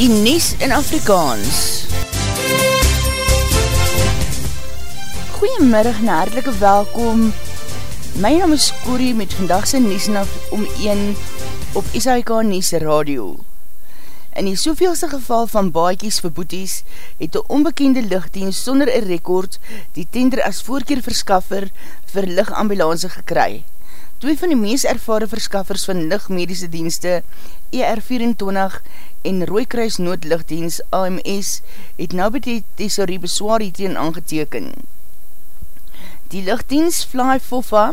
die Nes in Afrikaans. Goeiemiddag en hartelike welkom. My naam is Corrie met vandagse Nes om 1 op SAIK Nes Radio. In die soveelse geval van baiekies vir boeties het die onbekende lichtdienst sonder een rekord die tender as voorkeerverskaffer vir lichtambulance gekry. Twee van die meest ervare verskaffers van lichtmedische dienste, ER24 en Rooikruis Noodlichtdienst AMS, het nou by die thesaurie beswaar hierteen aangeteken. Die lichtdienst Fly Fofa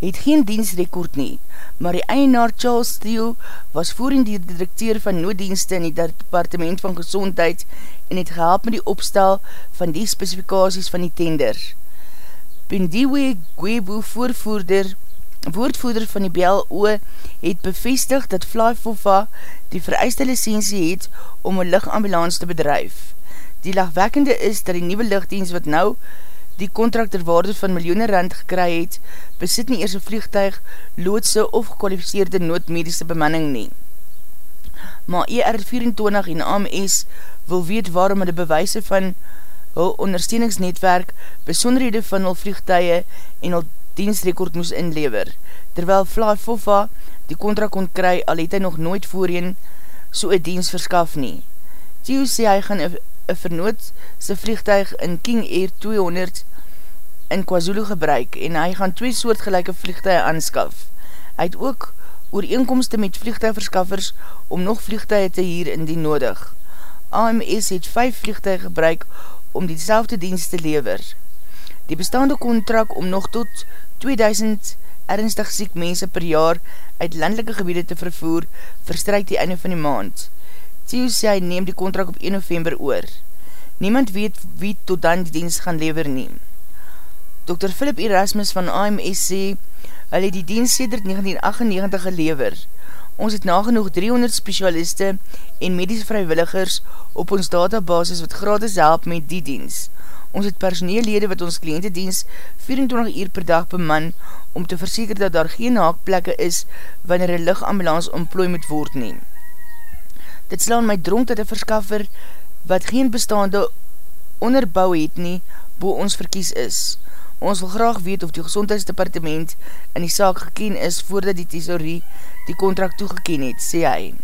het geen dienstrekord nie, maar die eienaar Charles Steele was voorin die directeur van nooddienste in die departement van gezondheid en het gehelp met die opstel van die specifikaties van die tender. Pendiwe Gwebo voorvoerder woordvoerder van die BLO het bevestig dat Flyfofa die vereiste licensie het om een lichtambulance te bedrijf. Die lachwekkende is dat die nieuwe lichtdienst wat nou die contract ter waarde van miljoene rand gekry het, besit nie eers een vliegtuig, loodse of gekwalificeerde noodmedische bemanning nie. Maar ER24 en AMS wil weet waarom hulle bewijse van hul ondersteuningsnetwerk, besonderhede van hul vliegtuie en hul dienstrekord moes inlever, terwyl Fly Fofa die contra kon kry, al het hy nog nooit voorheen so een dienst verskaf nie. Theo sê hy gaan een vernoot sy vliegtuig in King Air 200 in KwaZulu gebruik en hy gaan twee soortgelijke vliegtuig aanskaf. Hy het ook ooreenkomste met vliegtuigverskaffers om nog vliegtuig te hier indien nodig. AMS het 5 vliegtuig gebruik om die selfde dienst te lever. Die bestaande contract om nog tot 2000 ernstig siek mense per jaar uit landelike gebiede te vervoer, verstryk die einde van die maand. Theo sê hy neem die contract op 1 november oor. Niemand weet wie tot dan die dienst gaan lever neem. Dr. Philip Erasmus van AMS sê, hy het die dienst sedert 1998 gelever. Ons het nagenoeg 300 specialiste en medische vrijwilligers op ons databasis wat gratis help met die dienst. Ons het personeellede wat ons kliëntedienst 24 uur per dag beman om te verseker dat daar geen haakplekke is wanneer een lichtambulance ontplooi moet word neem. Dit slaan my dronk dat een verskaffer wat geen bestaande onderbouw het nie, bo ons verkies is. Ons wil graag weet of die gezondheidsdepartement in die saak geken is voordat die thesaurie die contract toegeken het, sê hy.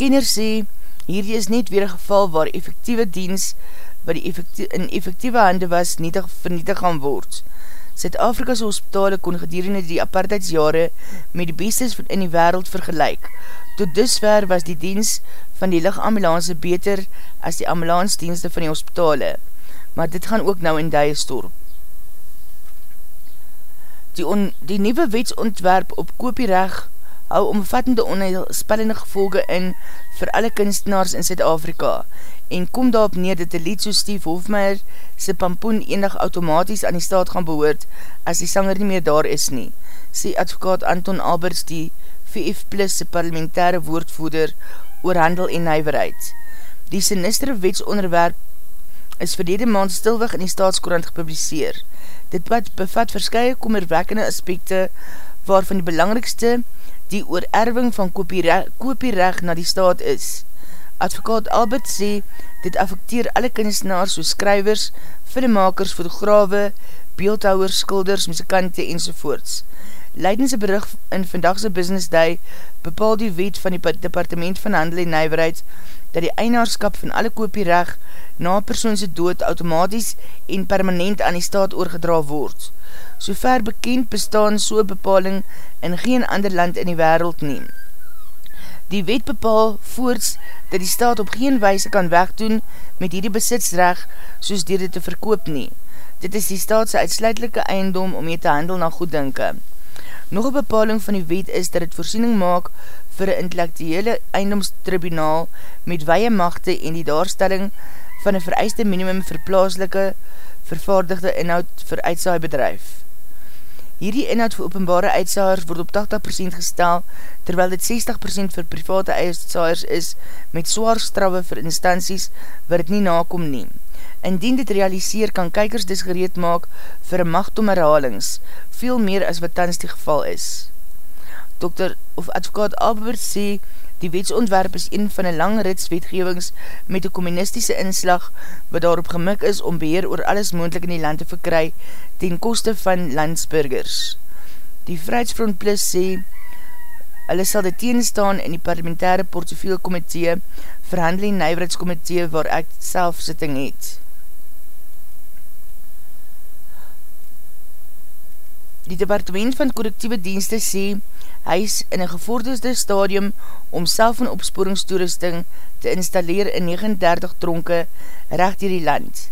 Kenner sê, hierdie is net weer een geval waar effectieve diens wat die effectie, in effectieve hande was nietig vernietig gaan word. Zuid-Afrika's hospitale kon gedurende die apartheidsjare met die bestes in die wereld vergelijk. Tot dusver was die diens van die lichtambulance beter as die ambulansdienste van die hospitale. Maar dit gaan ook nou in die storp. Die, on, die nieuwe wetsontwerp op kopiereg hou omvattende onheilspellende gevolge in vir alle kunstenaars in Zuid-Afrika en kom daarop neer dat die lied so Steve Hofmeier sy pampoen enig automatisch aan die staat gaan behoort as die sanger nie meer daar is nie, sê advokaat Anton Alberts die VF Plus sy parlementaire woordvoeder oor handel en nijverheid. Die sinistere wetsonderwerp is verlede maand stilweg in die staatskorant gepubliseer. Dit bevat verskye kommerwekkende aspekte waarvan die belangrikste die oorerving van kopiereg na die staat is. Advokaat Albert sê, dit affecteer alle kunstenaars soos skrywers, filmmakers, fotograwe, beeldhouwers, skulders, muzikante enzovoorts. Leidense berig in vandagse Business Day bepaal die wet van die Departement van Handel en Nijverheid dat die einaarskap van alle kopiereg na persoonse dood automatisch en permanent aan die staat oorgedra word so ver bekend bestaan so'n bepaling in geen ander land in die wereld neem. Die wet bepaal voorts dat die staat op geen wijse kan wegdoen met hierdie besitsrecht soos dier dit te verkoop nie. Dit is die staatse uitsluitlike eiendom om jy te handel na goeddinke. Nog een bepaling van die wet is dat het voorsiening maak vir een intellectuele eiendomstribunaal met weie machte en die daarstelling van een vereiste minimum vir plaaslike vervaardigde inhoud vir uitsaai bedrijf. Hierdie inhoud vir openbare uitsaaiers word op 80% gestel, terwyl dit 60% vir private uitsaaiers is met zwaar straffe vir instanties wat het nie nakom neem. Indien dit realiseer, kan kykers dis gereed maak vir macht om herhalings, veel meer as wat tans die geval is. Dokter of advokaat Albert sê, Die wetsontwerp is een van een lang rits wetgevings met een communistische inslag wat daarop gemik is om beheer oor alles moendlik in die land te verkry ten koste van landsburgers. Die Vrijheidsfront Plus sê hulle sal dit teenstaan in die parlementaire portofielkomitee verhandeling nijwerheidskomitee waar ek self sitting het. Die departement van correctieve dienste sê hy is in een gevorderde stadium om self een opsporingstoerusting te installeer in 39 tronke recht dier die land.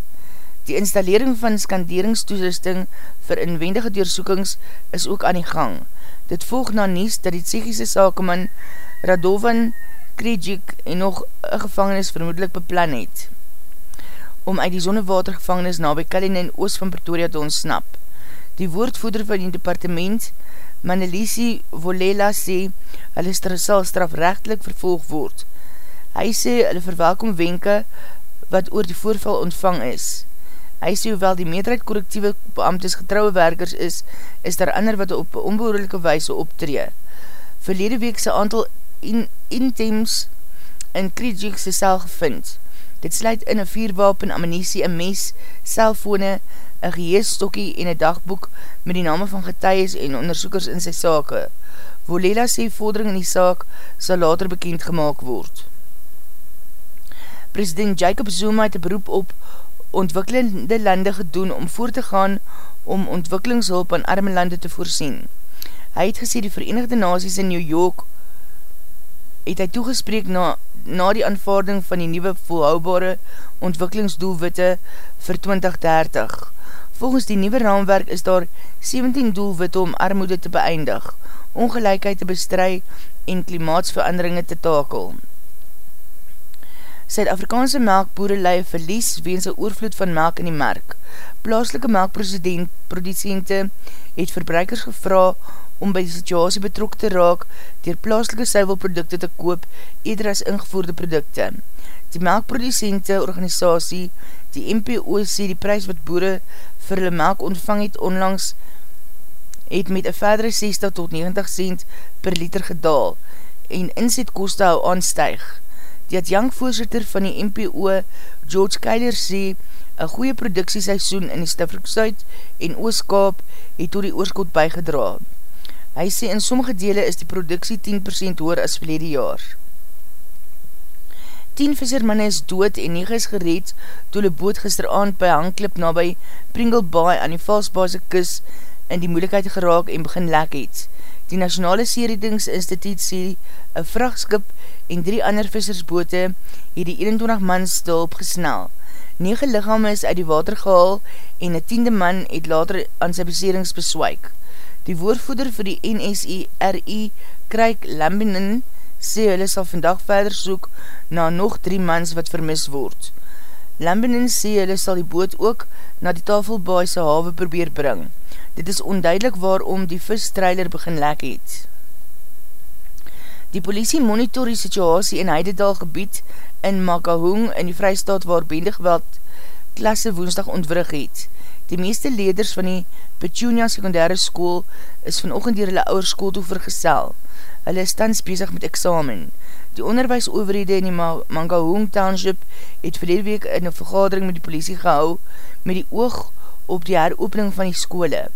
Die installering van skanderingstoerusting vir inwendige deursoekings is ook aan die gang. Dit volg na nies dat die Tsjechische sakeman Radovan Krejik en nog een gevangenis vermoedelijk beplan het om uit die zonnewatergevangenis na by Kalina en Oost van Pretoria te ontsnap. Die woordvoeder van die departement, Manelisi Volela, sê hulle sal strafrechtelijk vervolg word. Hy sê hulle verwelkom wenke wat oor die voorval ontvang is. Hy sê hoewel die meerderheid correctieve beamtes getrouwe werkers is, is daar ander wat op onbehoorlijke wijse optree. Verlede week sy aantal in intems in Krijikse sel gevind. Dit sluit in een vierwapen, ammunisie, een mes, cellfone, een geheestokkie en een dagboek met die name van getuies en onderzoekers in sy sake. Volela sê vordering in die saak sal later bekend gemaakt word. President Jacob Zuma het een beroep op ontwikkelende lande gedoen om voort te gaan om ontwikkelingshulp aan arme lande te voorsien. Hy het gesê die Verenigde Naties in New York het hy toegespreek na, na die aanvaarding van die nieuwe volhoubare ontwikkelingsdoelwitte vir 2030. Volgens die nieuwe raamwerk is daar 17 doelwitte om armoede te beëindig, ongelijkheid te bestry en klimaatsveranderinge te takel. Suid-Afrikaanse melkboere leie verlies weens een oorvloed van melk in die merk. Plaaslike melkproducente het verbruikers gevra om by die situasie betrok te raak dier plaaslike suiwelprodukte te koop eerder as ingevoerde produkte. Die melkproducente organisatie, die MPO, sê die prijs wat boere vir hulle melk ontvang het onlangs het met een verdere 60 tot 90 cent per liter gedaal en inzetkoste hou aanstuig. Die adjang voorzitter van die MPO, George Keiler, sê een goeie productieseisoen in die Stifriksuid en Ooskaap het door die oorskot bygedra. Hy sê in sommige dele is die productie 10% hoor as verlede jaar. 10 vissermanne is dood en 9 is gereed toe die boot gisteravond by hangklip na by Pringle Bay aan die valsbase kus in die moeilikheid geraak en begin lek het. Die Nationale Seeredingsinstituut sê een vrachtskip en drie ander vissersboote het die 21 man stil opgesnel. 9 lichame is uit die water gehaal en een tiende man het later aan sy beserings beswaik. Die woordvoeder vir die NSI-RI Craig Lambinin sê hulle sal vandag verder soek na nog drie mans wat vermis word. Lambenin sê hulle sal die boot ook na die tafelbaaise hawe probeer bring. Dit is onduidelik waarom die vistreiler begin lek het. Die politie monitor die situasie in Heidedal gebied in Makahong in die vrystaat waar bendegeweld klasse woensdag ontwrig het. Die meeste leders van die Petunia sekundaire school is vanochtend dier hulle ouwe school toe vergesel hulle is tans bezig met examen. Die onderwijsoverhede in die Mangahoong Township het verlede week in een vergadering met die politie gehou met die oog op die heropening van die skole.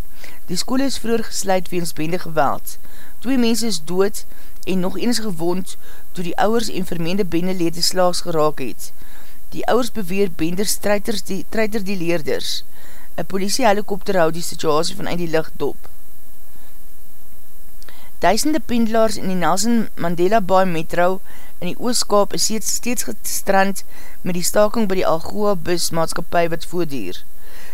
Die skole is vroeger gesluit weens bende geweld. Twee mense is dood en nog eens gewond toe die ouwers en vermeende bendelede slaags geraak het. Die ouwers beweer benders treiter die, leerders. Een politiehelikopter hou die situasie vanuit die licht dop. Duisende pendelaars in die Nelson Mandela Bay Metro in die Ooskaap is steeds gestrand met die staking by die Algoa bus maatskapie wat voordier.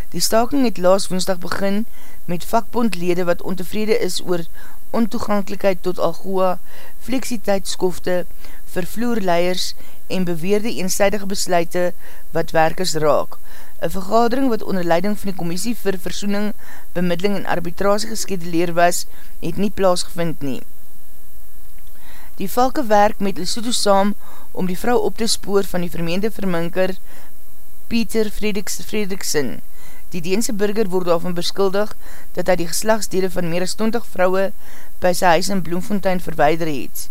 Die staking het laas woensdag begin met vakbondlede wat ontevrede is oor ontoegankelijkheid tot Algoa, fleksiteitskofte, vervloerleiers en beweerde eenzijdige besluite wat werkers raak. Een vergadering wat onder leiding van die Commissie vir Versoening, Bemiddeling en Arbitrasie geskedeleer was, het nie plaasgevind nie. Die valke werk met Lesotho saam om die vrou op te spoor van die vermeende verminker Pieter Fredriks, Fredriksen. Die Deense burger word daarvan beskuldig dat hy die geslagsdele van meer as 20 vrouwe by sy huis in Bloemfontein verweider het.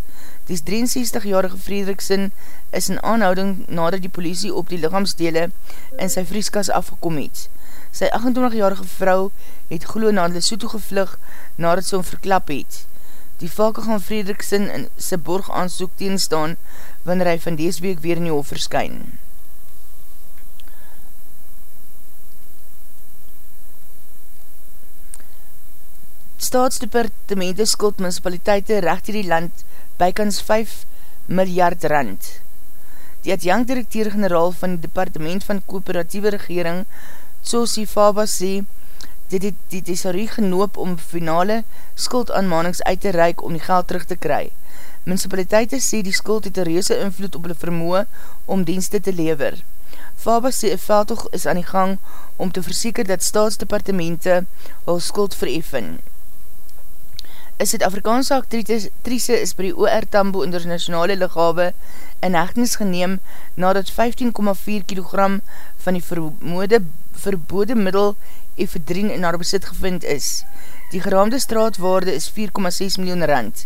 Die 63-jarige Frederiksen is in aanhouding nadat die politie op die lichaamsdele in sy vrieskas afgekom het. Sy 28-jarige vrou het glo na hulle soeto gevlug nadat sy verklap het. Die valke gaan Frederiksen in sy borg aansoek teenstaan wanneer hy van dees week weer in die hof verskyn. Staatsdepartemente skuld municipaliteite recht hier die land bykans 5 miljard rand. Die adjang-directeur-generaal van die Departement van Kooperatieve Regering Tsosi Faba sê, dit het die tesaurie genoop om finale skuldaanmanings uit te reik om die geld terug te kry. Municipaliteite sê die skuld het een reuse invloed op hulle vermoe om dienste te lever. Faba sê een veldtoog is aan die gang om te verseker dat staatsdepartemente hul skuld vereffen. Een Zuid-Afrikaanse actrice is by die OR Tambo internationale lichawe in hechtenis geneem nadat 15,4 kg van die vermoede verbode middel efedrien in haar besit gevind is. Die geraamde straatwaarde is 4,6 miljoen rand.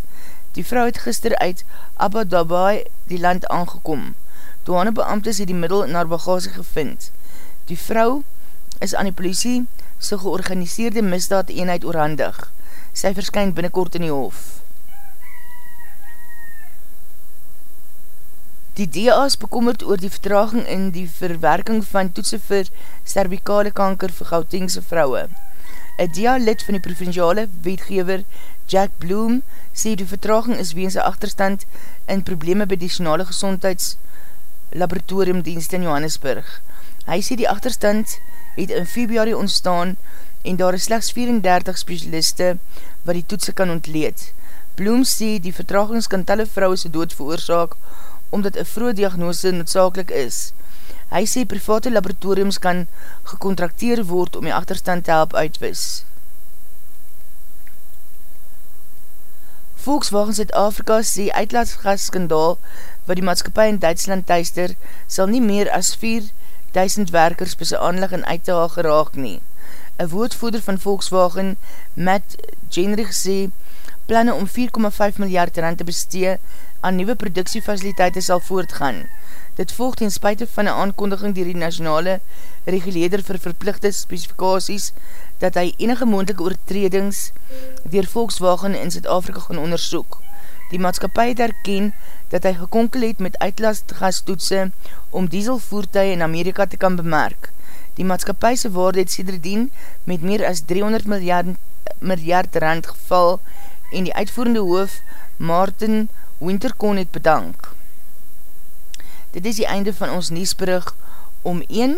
Die vrou het gister uit Abba Dabai die land aangekom. Douane beambtes het die middel in haar bagage gevind. Die vrou is aan die politie sy georganiseerde misdaad eenheid oorhandig. Sy verskyn binnenkort in die hof. Die DA is bekommerd oor die vertraging in die verwerking van toetsen vir cervicale kanker vir Gautengse vrouwe. Een DA-lid van die provinciale wetgever Jack Bloom sê die vertraging is weens een achterstand in probleme by die nationale gezondheidslaboratoriumdienst in Johannesburg. Hy sê die achterstand het in februari ontstaan en daar is slechts 34 specialiste wat die toetsen kan ontleed. Bloom sê die vertragings kan talle vrouwe se dood veroorzaak omdat een vroege diagnose noodzakelik is. Hy sê private laboratoriums kan gecontrakteer word om die achterstand te help uitwis. Volkswagen Zuid-Afrika sê uitlaatsgasskandaal wat die maatskapie in Duitsland thuister sal nie meer as 4000 werkers by sy aanleg en uit te haal geraak nie. Een woordvoerder van Volkswagen, Matt Genrich, sê planne om 4,5 miljard rand te bestee aan nieuwe productiefaciliteite sal voortgaan. Dit volgt in spuite van een aankondiging dier die nationale reguleder vir verplichte specifikaties dat hy enige moendelike oortredings dier Volkswagen in Zuid-Afrika gaan onderzoek. Die maatskapie het herken dat hy gekonkel het met uitlastgastoetse om dieselvoertuig in Amerika te kan bemerk. Die maatskapie se waarde het sêderdien met meer as 300 miljard, miljard rand geval en die uitvoerende hoof Martin Winterkon het bedank. Dit is die einde van ons nieuwsbrug om een,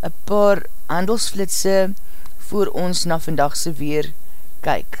een paar handelsflitse voor ons na vandagse weer kyk.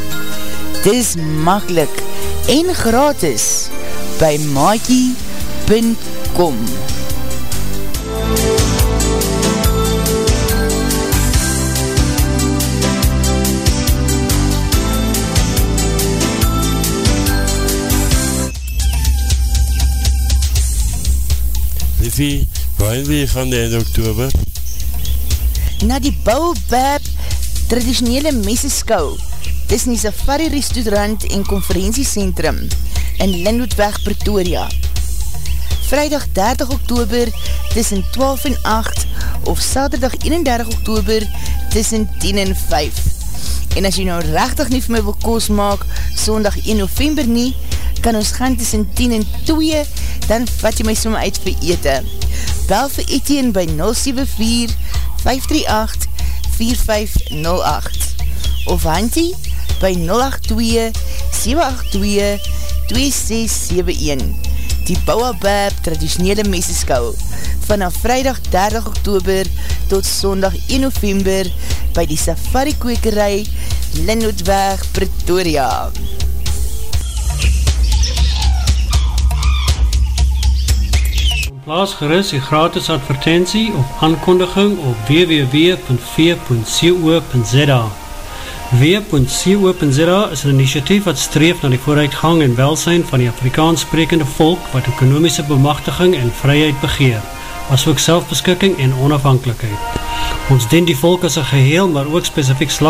Dis makkelijk en gratis by maakie.com Liffie, waar wil je gaan die einde oktober? Na die Baobab traditionele messeskou tussen die Safari Restaurant en Conferentiecentrum in Lindhoedweg, Pretoria. Vrijdag 30 oktober tussen 12 en 8 of Saterdag 31 oktober tussen 10 en 5. En as jy nou rechtig nie vir my wil koos maak, sondag 1 november nie, kan ons gaan tussen 10 en 2, dan vat jy my som uit vir ete. Bel vir Etienne by 074-538-4508 of Hantie by 082-782-2671 Die Bouwabab traditionele meseskou vanaf vrijdag 30 oktober tot sondag 1 november by die Safari Kwekerij Linnootweg Pretoria. Plaas geris die gratis advertentie of aankondiging op www.v.co.za W.co.za is een initiatief wat streef na die vooruitgang en welsijn van die Afrikaans sprekende volk wat ekonomische bemachtiging en vryheid begeer, as ook selfbeskikking en onafhankelijkheid. Ons dien die volk as een geheel, maar ook specifiek slag